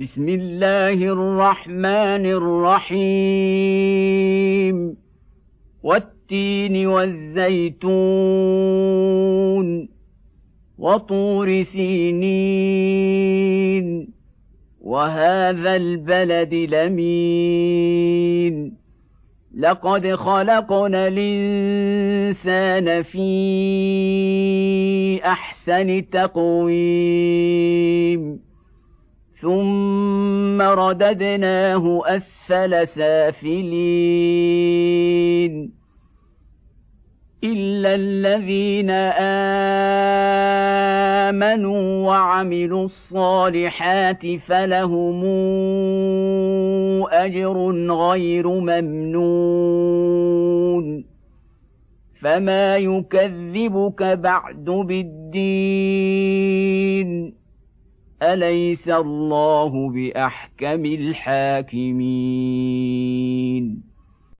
بسم الله الرحمن الرحيم. والتين والزيتون وطور سينين. وهذا البلد لمين. لقد خلقنا الإنسان في أحسن تقويم. ثم رددناه اسفل سافلين الا الذين امنوا وعملوا الصالحات فلهم اجر غير ممنون فما يكذبك بعد بالدين أليس الله بأحكم الحاكمين؟